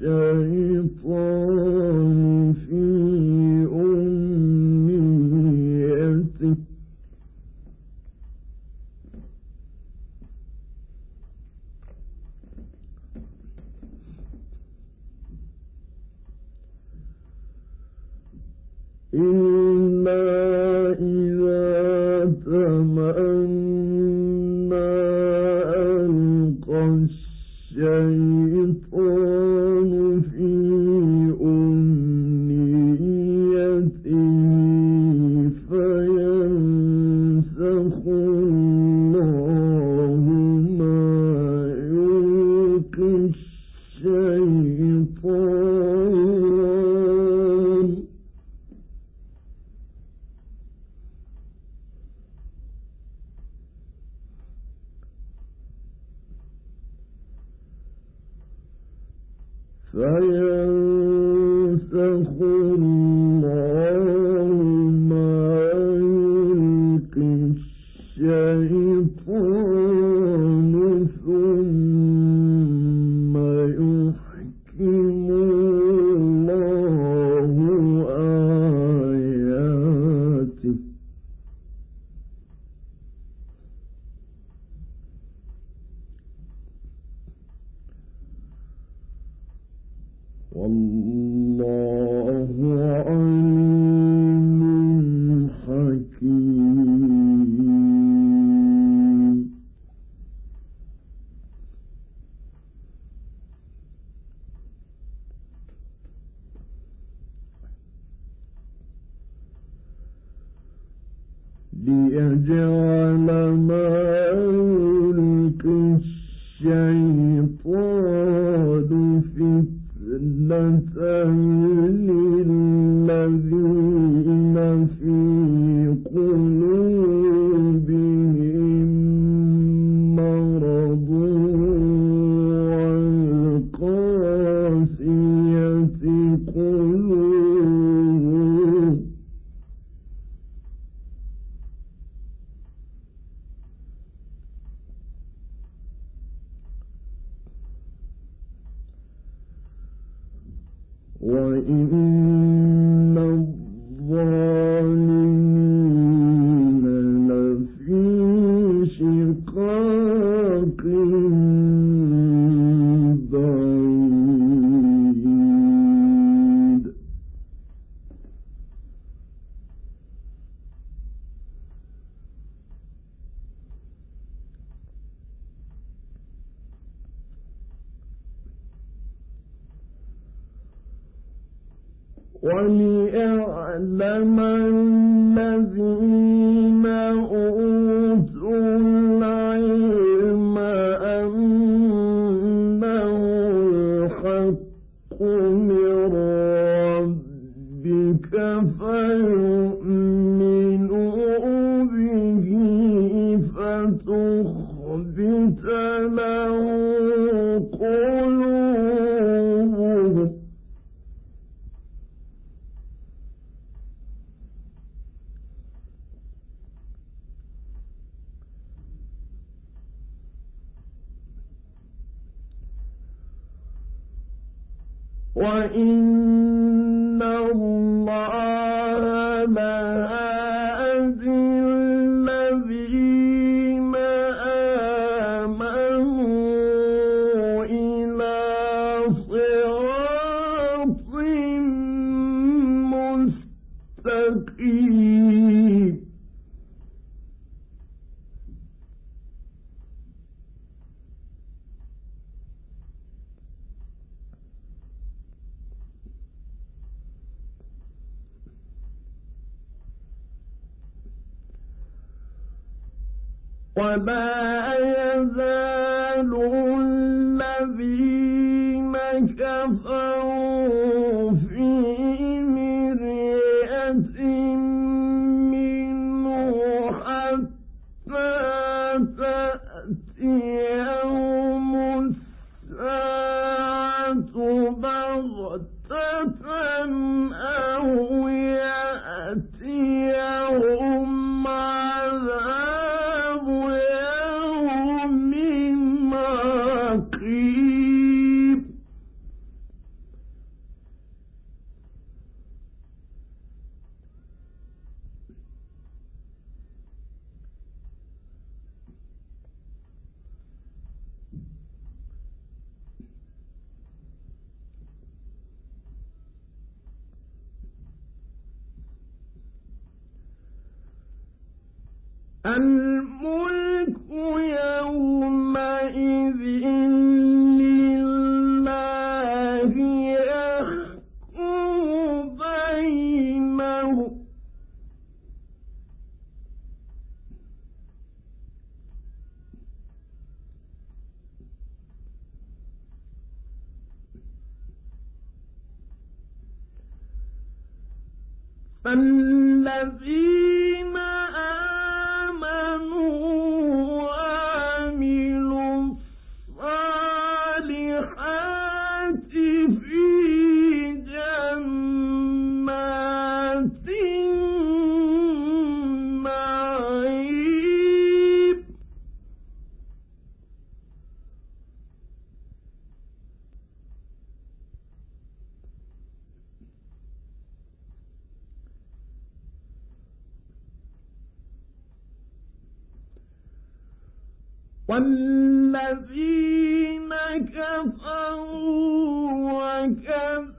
الشيطان فينسخ ليجعل ما وليعلم الذين أوتوا العلم أنه فيؤمنوا به فتخبت له إن وما يزال الذين في مرية منه حتى تأتيهم الملك والذين كفروا وكذبوا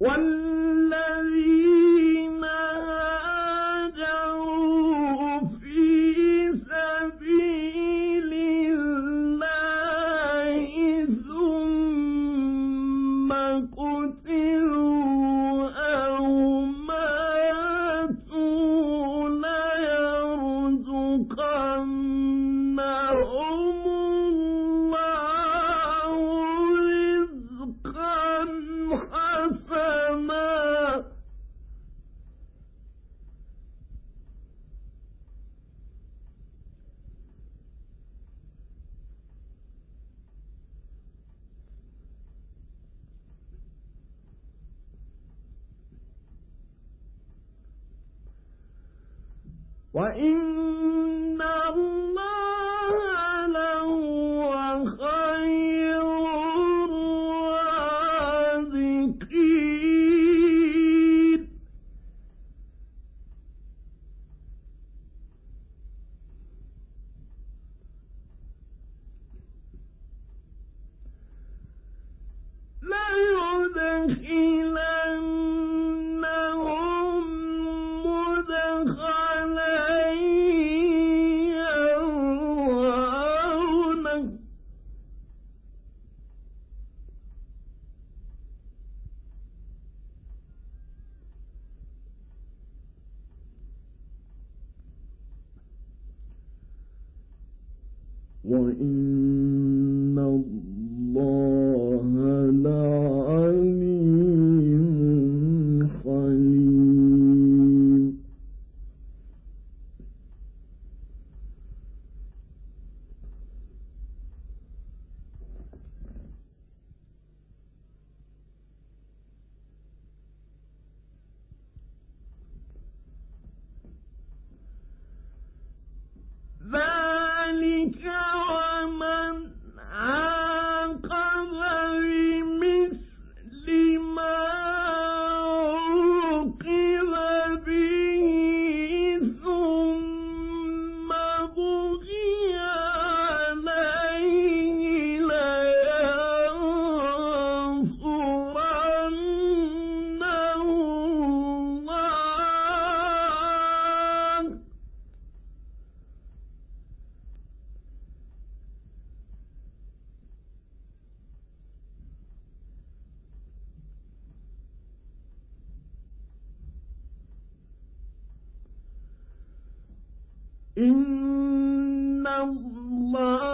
وال وَإِنَّ God إن الله